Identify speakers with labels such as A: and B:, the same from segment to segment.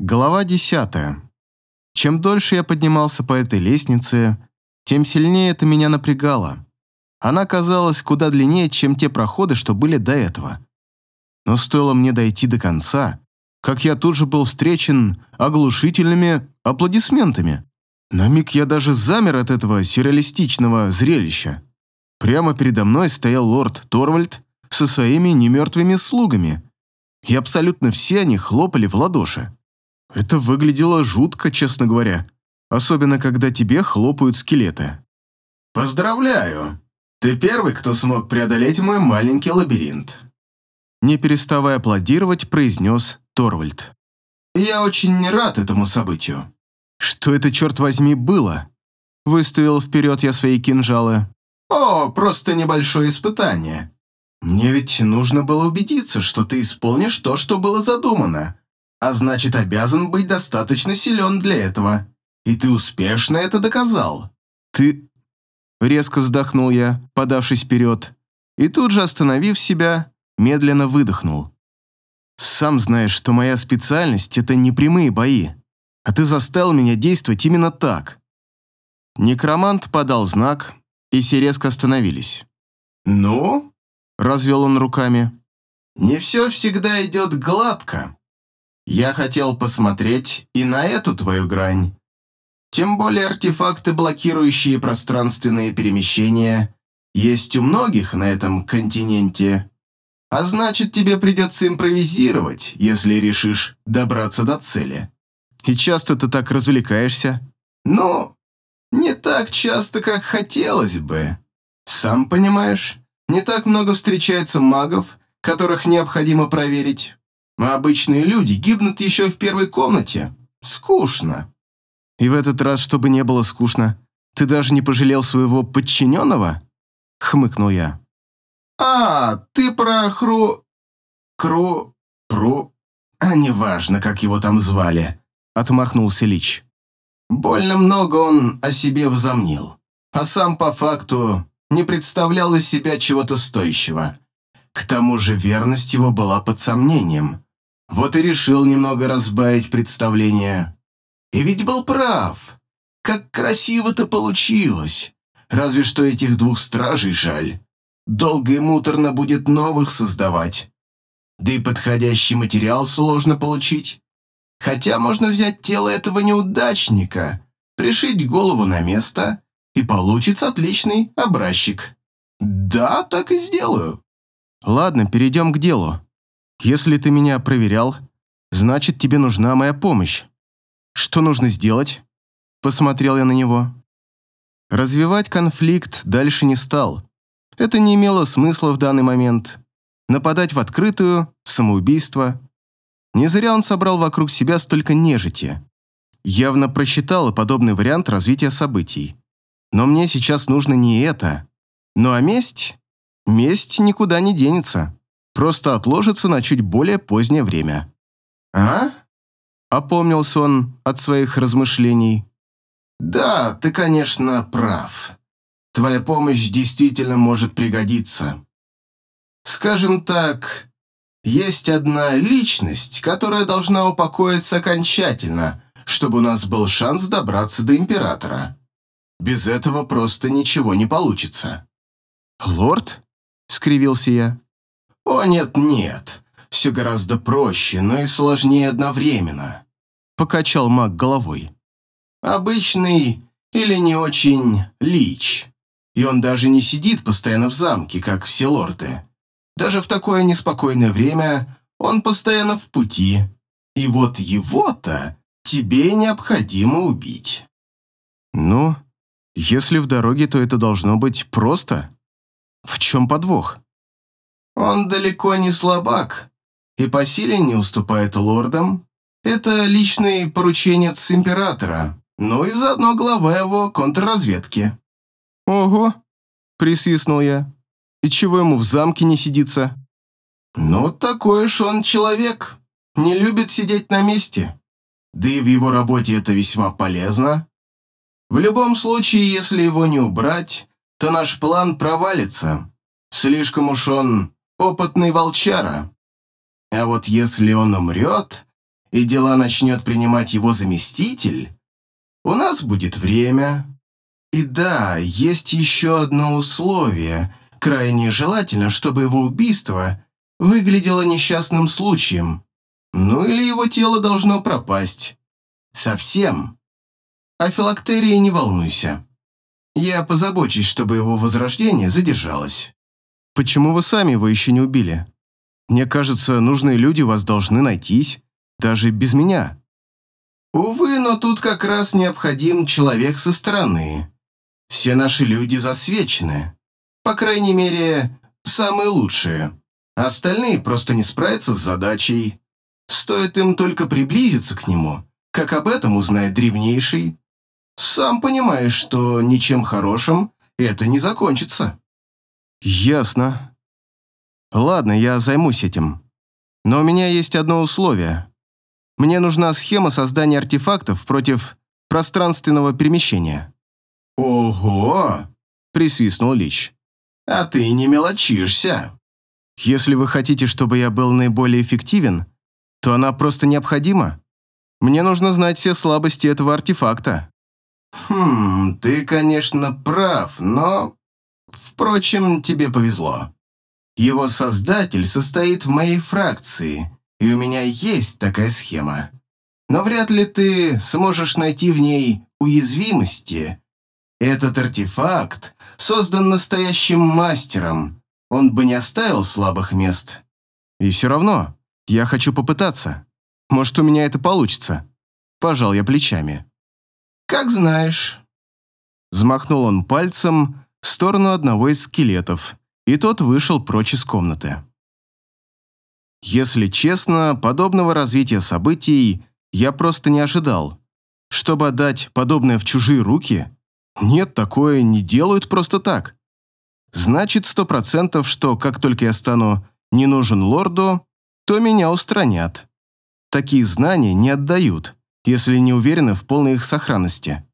A: Глава десятая. Чем дольше я поднимался по этой лестнице, тем сильнее это меня напрягало. Она казалась куда длиннее, чем те проходы, что были до этого. Но стоило мне дойти до конца, как я тут же был встречен оглушительными аплодисментами. На миг я даже замер от этого сюрреалистичного зрелища. Прямо передо мной стоял лорд Торвальд со своими немертвыми слугами, и абсолютно все они хлопали в ладоши. Это выглядело жутко, честно говоря, особенно когда тебе хлопают скелеты.
B: «Поздравляю! Ты первый, кто смог преодолеть мой маленький лабиринт»,
A: не переставая аплодировать, произнес Торвальд.
B: «Я очень рад этому событию».
A: «Что это, черт возьми, было?» Выставил вперед я свои кинжалы.
B: «О, просто небольшое испытание. Мне ведь нужно было убедиться, что ты исполнишь то, что было задумано, а значит, обязан быть достаточно силен для этого. И ты успешно это доказал».
A: «Ты...» Резко вздохнул я, подавшись вперед, и тут же, остановив себя, медленно выдохнул. «Сам знаешь, что моя специальность — это не прямые бои, а ты заставил меня действовать именно так». Некромант подал знак, и все резко остановились.
B: «Ну?»
A: — развел он руками.
B: «Не все всегда идет гладко. Я хотел посмотреть и на эту твою грань. Тем более артефакты, блокирующие пространственные перемещения, есть у многих на этом континенте. А значит, тебе придется импровизировать, если решишь добраться до цели.
A: И часто ты так развлекаешься?
B: Ну, не так часто, как хотелось бы. Сам понимаешь, не так много встречается магов, которых необходимо проверить. А обычные люди гибнут еще в первой комнате. Скучно.
A: И в этот раз, чтобы не было скучно, ты даже не пожалел своего подчиненного? Хмыкнул я.
B: А, ты про Хру... Кру... Пру... А неважно, как его там звали. Отмахнулся Лич. Больно много он о себе возомнил. А сам по факту не представлял из себя чего-то стоящего. К тому же верность его была под сомнением. Вот и решил немного разбавить представление. И ведь был прав. Как красиво-то получилось. Разве что этих двух стражей жаль. Долго и муторно будет новых создавать. Да и подходящий материал сложно получить. Хотя можно взять тело этого неудачника, пришить голову на место, и получится отличный образчик. Да, так и сделаю.
A: Ладно, перейдем к делу. Если ты меня проверял, значит, тебе нужна моя помощь. Что нужно сделать? Посмотрел я на него. Развивать конфликт дальше не стал. Это не имело смысла в данный момент. Нападать в открытую, самоубийство. Не зря он собрал вокруг себя столько нежити. Явно просчитал подобный вариант развития событий. Но мне сейчас нужно не это. Ну а месть? Месть никуда не денется просто отложится на чуть более позднее время.
B: «А?»
A: – опомнился он от своих размышлений.
B: «Да, ты, конечно, прав. Твоя помощь действительно может пригодиться. Скажем так, есть одна личность, которая должна упокоиться окончательно, чтобы у нас был шанс добраться до Императора. Без этого просто ничего не получится».
A: «Лорд?» – скривился я.
B: «О, нет-нет, все гораздо проще, но и сложнее одновременно», — покачал маг головой. «Обычный или не очень лич, и он даже не сидит постоянно в замке, как все лорды. Даже в такое неспокойное время он постоянно в пути, и вот его-то тебе необходимо убить».
A: «Ну, если в дороге, то это должно быть просто. В чем подвох?»
B: Он далеко не слабак и по силе не уступает лордам. Это личный порученец императора, ну и заодно глава его контрразведки».
A: «Ого!» – присвистнул я. «И чего ему в замке не сидится?»
B: «Ну, такой уж он человек. Не любит сидеть на месте. Да и в его работе это весьма полезно. В любом случае, если его не убрать, то наш план провалится. Слишком уж он опытный волчара. А вот если он умрет, и дела начнет принимать его заместитель, у нас будет время. И да, есть еще одно условие. Крайне желательно, чтобы его убийство выглядело несчастным случаем. Ну или его тело должно пропасть. Совсем. О филактерии не волнуйся. Я позабочусь, чтобы его возрождение задержалось.
A: Почему вы сами его еще не убили? Мне кажется, нужные люди у вас должны найтись, даже без меня.
B: Увы, но тут как раз необходим человек со стороны. Все наши люди засвечены. По крайней мере, самые лучшие. Остальные просто не справятся с задачей. Стоит им только приблизиться к нему, как об этом узнает древнейший. Сам понимаешь, что ничем хорошим это не закончится.
A: Ясно. Ладно, я займусь этим. Но у меня есть одно условие. Мне нужна схема создания артефактов против пространственного перемещения.
B: «Ого!» – присвистнул Лич. «А ты не мелочишься!»
A: «Если вы хотите, чтобы я был наиболее эффективен, то она просто необходима. Мне нужно знать все слабости этого артефакта».
B: «Хм, ты, конечно, прав, но... Впрочем, тебе повезло. Его создатель состоит в моей фракции, и у меня есть такая схема. Но вряд ли ты сможешь найти в ней уязвимости. Этот артефакт создан настоящим мастером. Он бы не оставил слабых мест.
A: И все равно, я хочу попытаться. Может, у меня это получится. Пожал я плечами.
B: Как знаешь.
A: Взмахнул он пальцем в сторону одного из скелетов, и тот вышел прочь из комнаты. Если честно, подобного развития событий я просто не ожидал. Чтобы отдать подобное в чужие руки? Нет, такое не делают просто так. Значит, сто процентов, что как только я стану не нужен лорду, то меня устранят. Такие знания не отдают, если не уверены в полной их сохранности.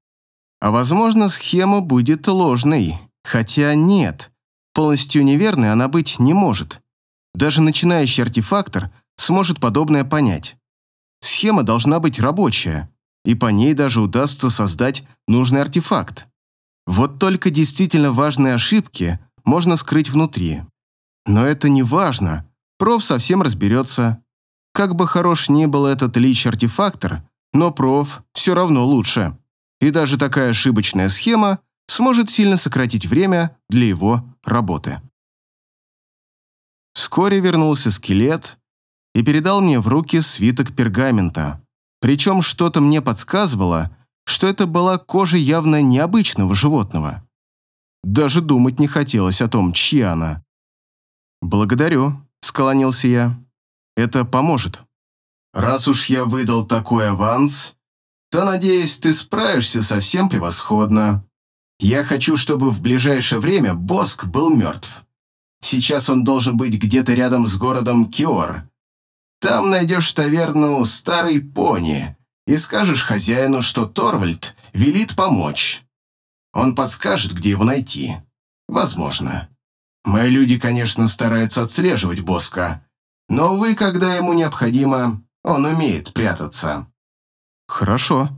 A: А возможно, схема будет ложной, хотя нет, полностью неверной она быть не может. Даже начинающий артефактор сможет подобное понять. Схема должна быть рабочая, и по ней даже удастся создать нужный артефакт. Вот только действительно важные ошибки можно скрыть внутри. Но это не важно, проф совсем разберется. Как бы хорош ни был этот лич-артефактор, но проф все равно лучше. И даже такая ошибочная схема сможет сильно сократить время для его работы. Вскоре вернулся скелет и передал мне в руки свиток пергамента. Причем что-то мне подсказывало, что это была кожа явно необычного животного. Даже думать не хотелось о том, чья она. «Благодарю», — склонился я. «Это поможет».
B: «Раз уж я выдал такой аванс, то, надеюсь, ты справишься совсем превосходно. Я хочу, чтобы в ближайшее время Боск был мертв. Сейчас он должен быть где-то рядом с городом Киор. Там найдешь таверну «Старый пони» и скажешь хозяину, что Торвальд велит помочь. Он подскажет, где его найти. Возможно. Мои люди, конечно, стараются отслеживать Боска, но, увы, когда ему необходимо, он умеет прятаться.
A: Хорошо.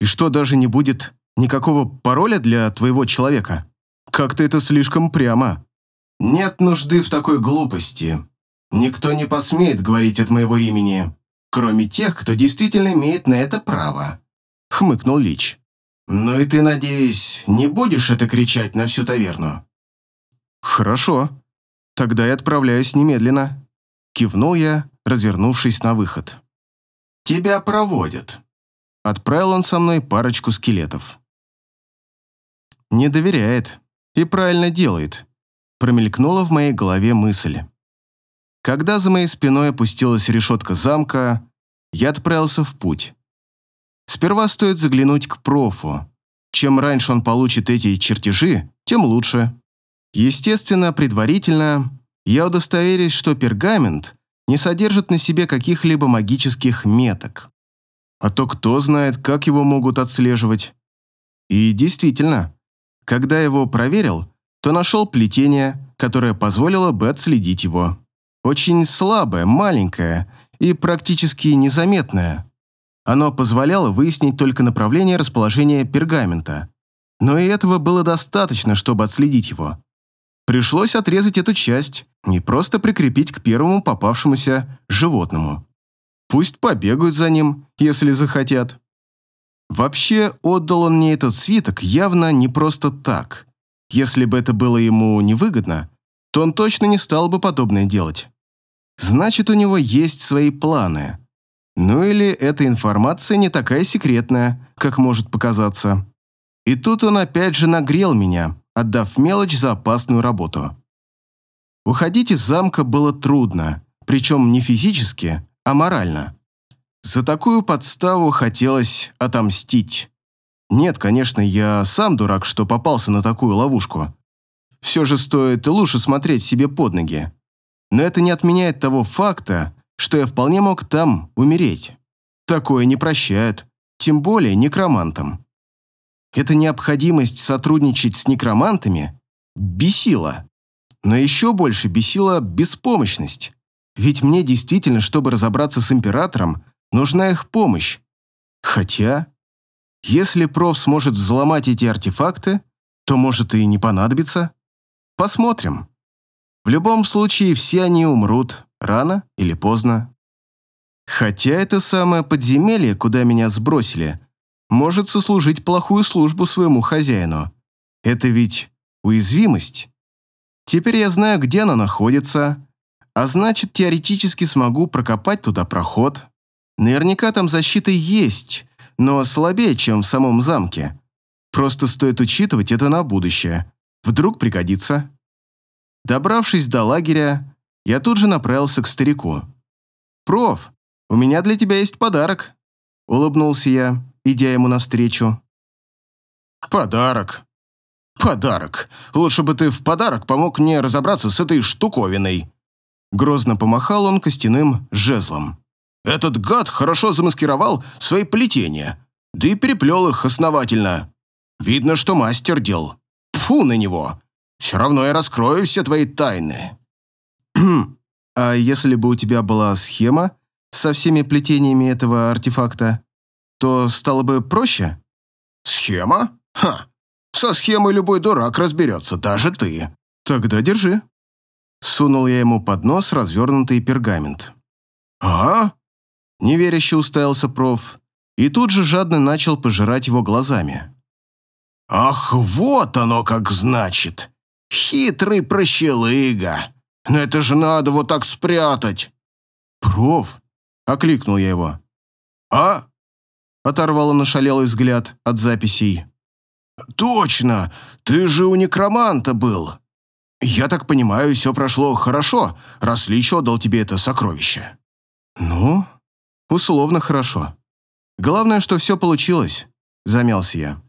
A: И что, даже не будет никакого пароля для твоего человека? Как-то это слишком прямо.
B: Нет нужды в такой глупости. Никто не посмеет говорить от моего имени, кроме тех, кто действительно имеет на это право», — хмыкнул Лич. «Ну и ты, надеюсь, не будешь это кричать на всю таверну?»
A: «Хорошо. Тогда я отправляюсь немедленно», — кивнул я, развернувшись на выход.
B: «Тебя проводят», —
A: отправил он со мной парочку скелетов. «Не доверяет и правильно делает», промелькнула в моей голове мысль. Когда за моей спиной опустилась решетка замка, я отправился в путь. Сперва стоит заглянуть к профу. Чем раньше он получит эти чертежи, тем лучше. Естественно, предварительно я удостоверюсь, что пергамент не содержит на себе каких-либо магических меток. А то кто знает, как его могут отслеживать. И действительно, когда его проверил, то нашел плетение, которое позволило бы отследить его. Очень слабое, маленькое и практически незаметное. Оно позволяло выяснить только направление расположения пергамента. Но и этого было достаточно, чтобы отследить его. Пришлось отрезать эту часть, не просто прикрепить к первому попавшемуся животному. Пусть побегают за ним, если захотят. Вообще, отдал он мне этот свиток явно не просто так. Если бы это было ему невыгодно, то он точно не стал бы подобное делать. Значит, у него есть свои планы. Ну или эта информация не такая секретная, как может показаться. И тут он опять же нагрел меня, отдав мелочь за опасную работу. Уходить из замка было трудно, причем не физически, а морально. За такую подставу хотелось отомстить. Нет, конечно, я сам дурак, что попался на такую ловушку. Все же стоит лучше смотреть себе под ноги. Но это не отменяет того факта, что я вполне мог там умереть. Такое не прощают, тем более некромантам. Эта необходимость сотрудничать с некромантами бесила. Но еще больше бесила беспомощность. Ведь мне действительно, чтобы разобраться с императором, нужна их помощь. Хотя, если проф сможет взломать эти артефакты, то может и не понадобится. Посмотрим. В любом случае, все они умрут, рано или поздно. Хотя это самое подземелье, куда меня сбросили, может сослужить плохую службу своему хозяину. Это ведь уязвимость. Теперь я знаю, где она находится, а значит, теоретически смогу прокопать туда проход. Наверняка там защита есть, но слабее, чем в самом замке. Просто стоит учитывать это на будущее. Вдруг пригодится. Добравшись до лагеря, я тут же направился к старику. «Проф, у меня для тебя есть подарок», — улыбнулся я, идя ему навстречу.
B: «Подарок? Подарок. Лучше бы ты в подарок помог мне разобраться с этой штуковиной».
A: Грозно помахал он костяным жезлом.
B: «Этот гад хорошо замаскировал свои плетения, да и переплел их основательно. Видно, что мастер дел. Фу на него. Все равно я раскрою все твои тайны».
A: «А если бы у тебя была схема со всеми плетениями этого артефакта, то стало бы проще?»
B: «Схема? Ха! Со схемой любой дурак разберется, даже ты».
A: «Тогда держи». Сунул я ему под нос развернутый пергамент.
B: «А?»
A: Неверяще уставился проф и тут же жадно начал пожирать его глазами.
B: «Ах, вот оно как значит! Хитрый прощелыга! Но это же надо вот так спрятать!»
A: «Проф!» — окликнул я его.
B: «А?»
A: — оторвал он ошалелый взгляд от записей.
B: «Точно! Ты же у некроманта был! Я так понимаю, все прошло хорошо, раз Лич отдал тебе это сокровище».
A: «Ну, условно хорошо. Главное, что все получилось», — замялся я.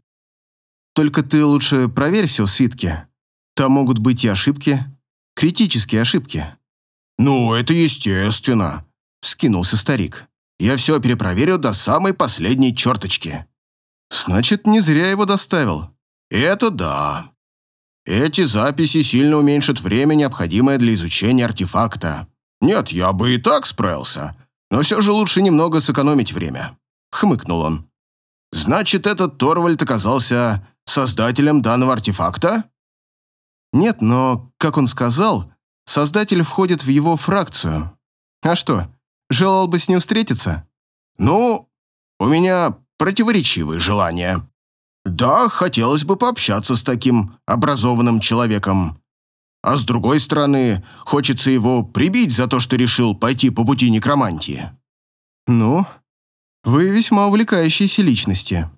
A: «Только ты лучше проверь все в свитке. Там могут быть и ошибки, критические ошибки».
B: «Ну, это естественно», — вскинулся старик. «Я все перепроверю до самой последней черточки».
A: «Значит, не зря его доставил».
B: «Это да. Эти записи сильно уменьшат время, необходимое для изучения артефакта. Нет, я бы и так справился, но все же лучше немного сэкономить время», — хмыкнул он. «Значит, этот Торвальд оказался создателем данного артефакта?»
A: «Нет, но, как он сказал, создатель входит в его фракцию. А что, желал бы с ним встретиться?»
B: «Ну, у меня противоречивые желания», да, хотелось бы пообщаться с таким образованным человеком. А с другой стороны, хочется его прибить за то, что решил пойти по пути некромантии.
A: Ну, вы весьма увлекающиеся личности.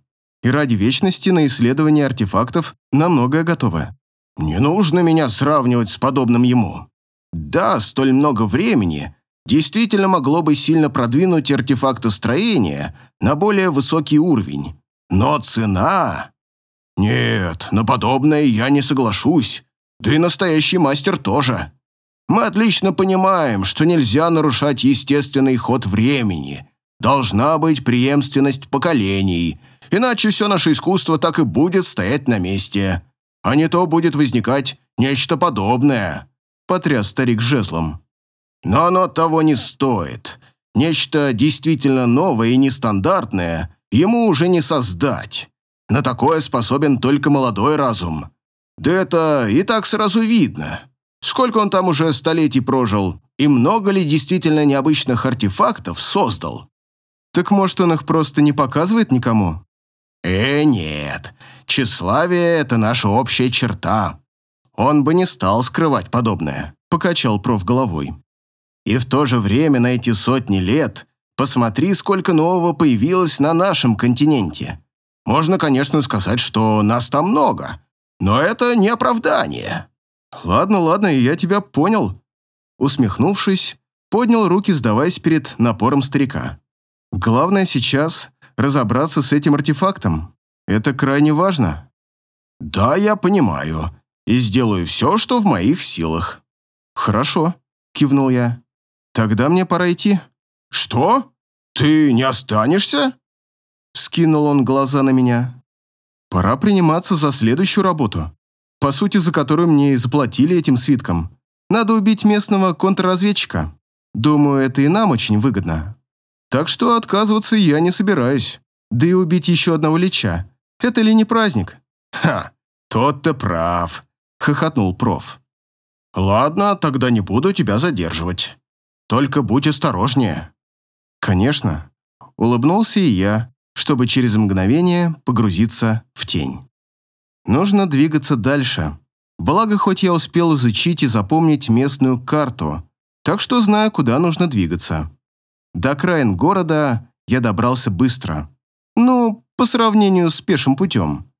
A: И ради вечности на исследование артефактов на многое готовы.
B: Не нужно меня сравнивать с подобным ему. Да, столь много времени действительно могло бы сильно продвинуть артефактостроение на более высокий уровень. Но цена... Нет, на подобное я не соглашусь. Да и настоящий мастер тоже. Мы отлично понимаем, что нельзя нарушать естественный ход времени. Должна быть преемственность поколений, иначе все наше искусство так и будет стоять на месте. А не то будет возникать нечто подобное», — потряс старик жезлом. «Но оно того не стоит. Нечто действительно новое и нестандартное ему уже не создать. На такое способен только молодой разум. Да это и так сразу видно. Сколько он там уже столетий прожил, и много ли действительно необычных артефактов создал?
A: Так может, он их просто не показывает никому?
B: Э, нет. Тщеславие — это наша общая черта. Он бы не стал скрывать подобное, покачал проф головой. И в то же время на эти сотни лет посмотри, сколько нового появилось на нашем континенте. Можно, конечно, сказать, что нас там много, но это не оправдание.
A: Ладно, ладно, я тебя понял. Усмехнувшись, поднял руки, сдаваясь перед напором старика. Главное сейчас разобраться с этим артефактом. Это крайне важно.
B: Да, я понимаю. И сделаю все, что в моих силах.
A: Хорошо, кивнул я. Тогда мне пора идти.
B: Что? Ты не останешься?
A: Скинул он глаза на меня. Пора приниматься за следующую работу, по сути, за которую мне и заплатили этим свитком. Надо убить местного контрразведчика. Думаю, это и нам очень выгодно. Так что отказываться я не собираюсь. Да и убить еще одного лича. Это ли не праздник?
B: Ха, тот-то прав, хохотнул проф. Ладно, тогда не буду тебя задерживать. Только будь осторожнее.
A: Конечно. Улыбнулся и я, чтобы через мгновение погрузиться в тень. Нужно двигаться дальше. Благо, хоть я успел изучить и запомнить местную карту, так что знаю, куда нужно двигаться. До окраин города я добрался быстро. Ну, по сравнению с пешим путем.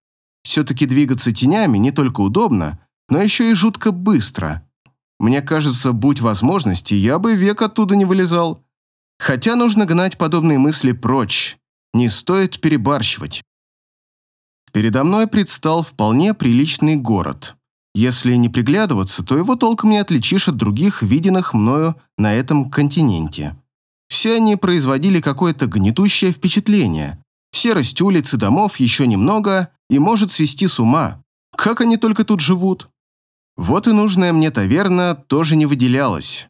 A: Все-таки двигаться тенями не только удобно, но еще и жутко быстро. Мне кажется, будь возможности, я бы век оттуда не вылезал. Хотя нужно гнать подобные мысли прочь. Не стоит перебарщивать. Передо мной предстал вполне приличный город. Если не приглядываться, то его толком не отличишь от других, виденных мною на этом континенте. Все они производили какое-то гнетущее впечатление. Серость улиц и домов еще немного и может свести с ума. Как они только тут живут? Вот и нужная мне таверна тоже не выделялась.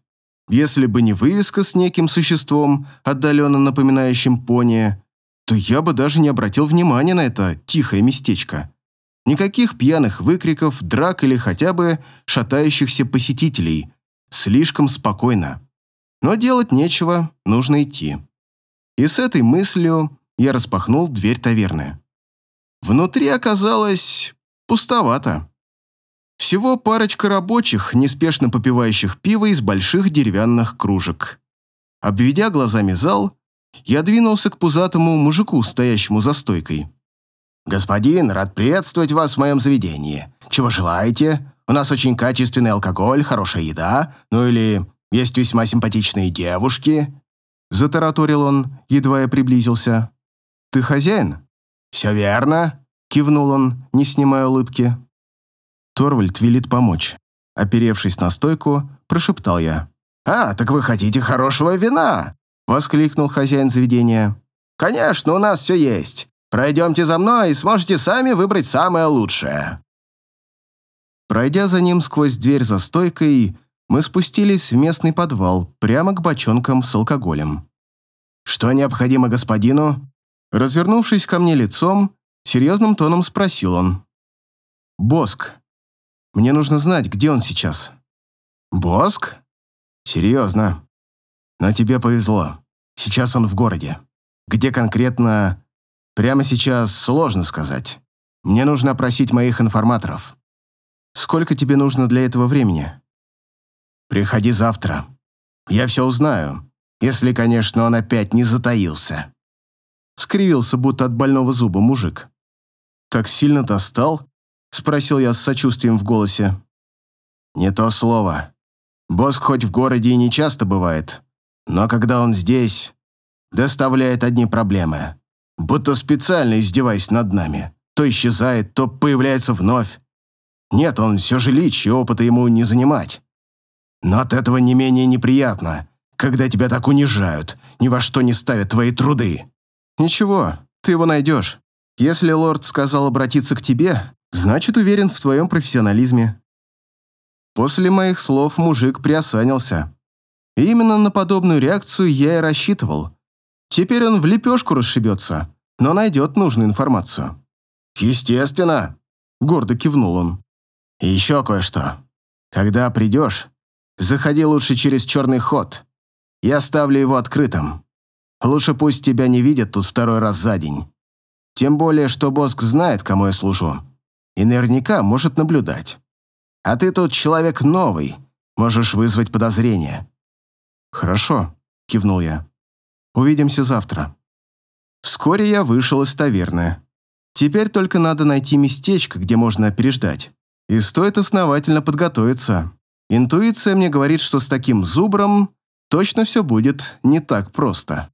A: Если бы не вывеска с неким существом, отдаленно напоминающим пони, то я бы даже не обратил внимания на это тихое местечко. Никаких пьяных выкриков, драк или хотя бы шатающихся посетителей. Слишком спокойно. Но делать нечего, нужно идти. И с этой мыслью я распахнул дверь таверны. Внутри оказалось пустовато. Всего парочка рабочих, неспешно попивающих пиво из больших деревянных кружек. Обведя глазами зал, я двинулся к пузатому мужику, стоящему за стойкой.
B: «Господин, рад приветствовать вас в моем заведении. Чего желаете? У нас очень качественный алкоголь, хорошая еда, ну или есть весьма симпатичные девушки».
A: Затараторил он, едва я приблизился. «Ты хозяин?»
B: «Все верно», —
A: кивнул он, не снимая улыбки. Торвальд велит помочь. Оперевшись на стойку, прошептал я.
B: «А, так вы хотите хорошего вина?» — воскликнул хозяин заведения. «Конечно, у нас все есть. Пройдемте за мной и сможете сами выбрать самое лучшее».
A: Пройдя за ним сквозь дверь за стойкой, мы спустились в местный подвал, прямо к бочонкам с алкоголем.
B: «Что необходимо господину?»
A: Развернувшись ко мне лицом, серьезным тоном спросил он. «Боск. Мне нужно знать, где он сейчас».
B: «Боск? Серьезно. Но тебе повезло. Сейчас он в городе. Где конкретно, Прямо сейчас сложно сказать. Мне нужно опросить моих информаторов.
A: Сколько тебе нужно для этого времени?
B: Приходи завтра. Я все узнаю, если, конечно, он опять не затаился.
A: Скривился, будто от больного зуба мужик. Так сильно достал? Спросил я с сочувствием в голосе.
B: Не то слово. Босс хоть в городе и не часто бывает, но когда он здесь, доставляет одни проблемы будто специально издеваясь над нами. То исчезает, то появляется вновь. Нет, он все же лич, и опыта ему не занимать. Но от этого не менее неприятно, когда тебя так унижают, ни во что не ставят твои труды.
A: Ничего, ты его найдешь. Если лорд сказал обратиться к тебе, значит уверен в твоем профессионализме. После моих слов мужик приосанился. Именно на подобную реакцию я и рассчитывал. Теперь он в лепешку расшибется, но найдет нужную информацию.
B: «Естественно», — гордо кивнул он. «И еще кое-что. Когда придешь, заходи лучше через черный ход. Я ставлю его открытым. Лучше пусть тебя не видят тут второй раз за день. Тем более, что Боск знает, кому я служу. И наверняка может наблюдать. А ты тут человек новый, можешь вызвать подозрения».
A: «Хорошо», — кивнул я. «Увидимся завтра». Вскоре я вышел из таверны. Теперь только надо найти местечко, где можно переждать. И стоит основательно подготовиться. Интуиция мне говорит, что с таким зубром точно все будет не так просто.